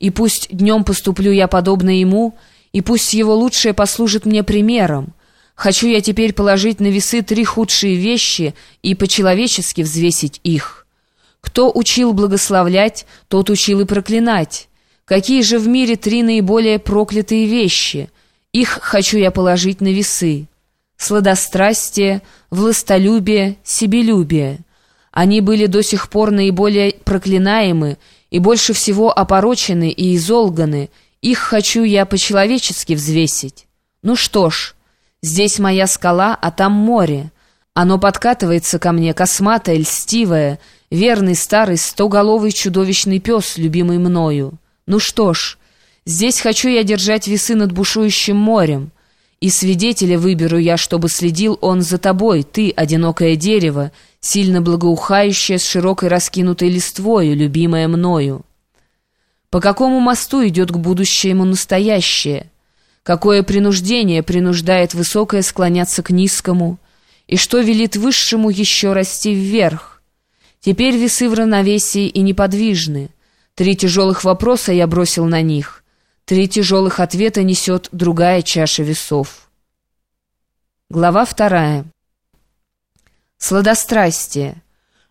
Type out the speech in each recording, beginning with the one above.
И пусть днем поступлю я подобно ему, и пусть его лучшее послужит мне примером. Хочу я теперь положить на весы три худшие вещи и по-человечески взвесить их. Кто учил благословлять, тот учил и проклинать. Какие же в мире три наиболее проклятые вещи? Их хочу я положить на весы. Сладострастие, властолюбие, себелюбие. Они были до сих пор наиболее проклинаемы, и больше всего опорочены и изолганы, их хочу я по-человечески взвесить. Ну что ж, здесь моя скала, а там море. Оно подкатывается ко мне, косматое, льстивое, верный старый стоголовый чудовищный пес, любимый мною. Ну что ж, здесь хочу я держать весы над бушующим морем, и свидетеля выберу я, чтобы следил он за тобой, ты, одинокое дерево, сильно благоухающее с широкой раскинутой листвою, любимое мною. По какому мосту идет к будущему настоящее? Какое принуждение принуждает высокое склоняться к низкому? И что велит высшему еще расти вверх? Теперь весы в равновесии и неподвижны. Три тяжелых вопроса я бросил на них. Три тяжелых ответа несет другая чаша весов. Глава вторая. Сладострастие.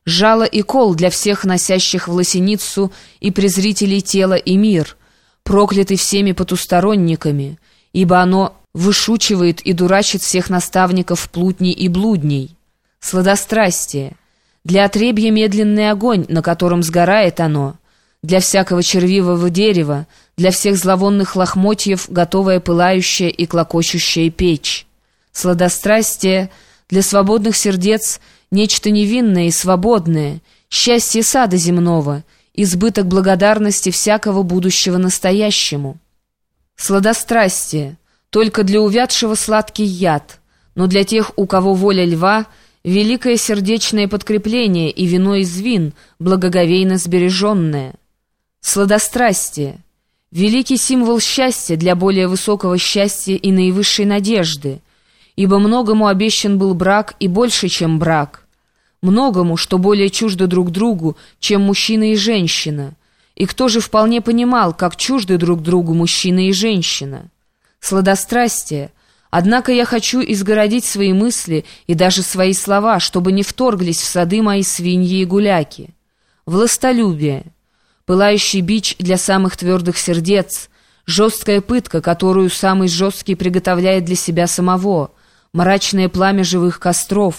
Жало и кол для всех носящих в лосиницу и презрителей тела и мир, проклятый всеми потусторонниками, ибо оно вышучивает и дурачит всех наставников плутней и блудней. Сладострастие. Для отребья медленный огонь, на котором сгорает оно, для всякого червивого дерева, для всех зловонных лохмотьев, готовая пылающая и клокочущая печь. Сладострастие — для свободных сердец нечто невинное и свободное, счастье сада земного, избыток благодарности всякого будущего настоящему. Сладострастие, только для увядшего сладкий яд, но для тех, у кого воля льва, великое сердечное подкрепление и вино из вин, благоговейно сбереженное. Сладострастие, великий символ счастья для более высокого счастья и наивысшей надежды, ибо многому обещан был брак и больше, чем брак. Многому, что более чуждо друг другу, чем мужчина и женщина. И кто же вполне понимал, как чужды друг другу мужчина и женщина? Сладострастие. Однако я хочу изгородить свои мысли и даже свои слова, чтобы не вторглись в сады мои свиньи и гуляки. Властолюбие. Пылающий бич для самых твердых сердец. Жесткая пытка, которую самый жесткий приготовляет для себя самого — мрачное пламя живых костров,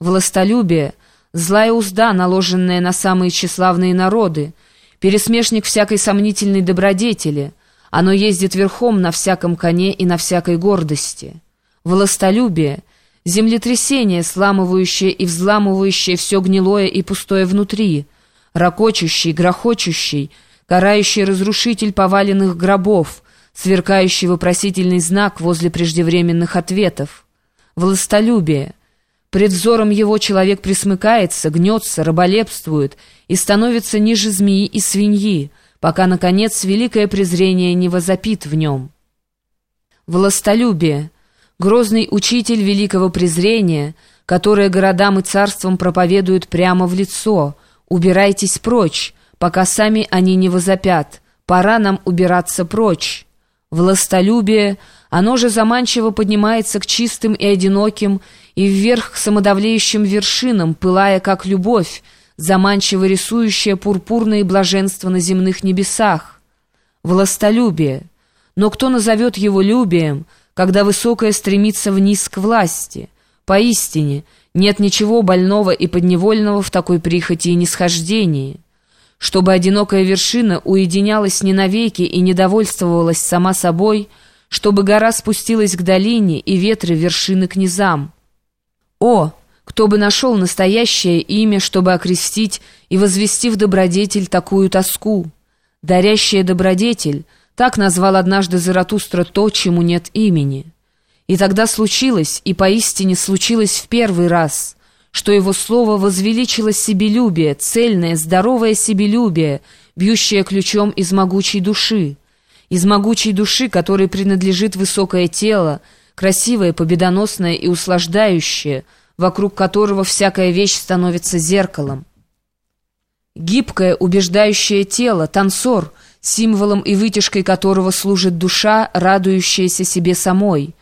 властолюбие, злая узда, наложенная на самые тщеславные народы, пересмешник всякой сомнительной добродетели, оно ездит верхом на всяком коне и на всякой гордости. Властолюбие — землетрясение, сламывающее и взламывающее все гнилое и пустое внутри, ракочущий, грохочущий, карающий разрушитель поваленных гробов, сверкающий вопросительный знак возле преждевременных ответов властолюбие. Пред взором его человек присмыкается, гнется, раболепствует и становится ниже змеи и свиньи, пока, наконец, великое презрение не возопит в нем. Властолюбие — грозный учитель великого презрения, которое городам и царствам проповедует прямо в лицо «Убирайтесь прочь, пока сами они не возопят, пора нам убираться прочь». Властолюбие, оно же заманчиво поднимается к чистым и одиноким и вверх к самодавлеющим вершинам, пылая как любовь, заманчиво рисующая пурпурные блаженства на земных небесах. Властолюбие. Но кто назовет его любием, когда высокое стремится вниз к власти? Поистине, нет ничего больного и подневольного в такой прихоти и нисхождении чтобы одинокая вершина уединялась не навеки и недовольствовалась сама собой, чтобы гора спустилась к долине и ветры вершины к низам. О, кто бы нашел настоящее имя, чтобы окрестить и возвести в добродетель такую тоску? Дарящая добродетель, так назвал однажды Заратустра то, чему нет имени. И тогда случилось, и поистине случилось в первый раз — что его слово возвеличило себелюбие, цельное, здоровое себелюбие, бьющее ключом из могучей души. Из могучей души, которой принадлежит высокое тело, красивое, победоносное и услаждающее, вокруг которого всякая вещь становится зеркалом. Гибкое, убеждающее тело, танцор, символом и вытяжкой которого служит душа, радующаяся себе самой.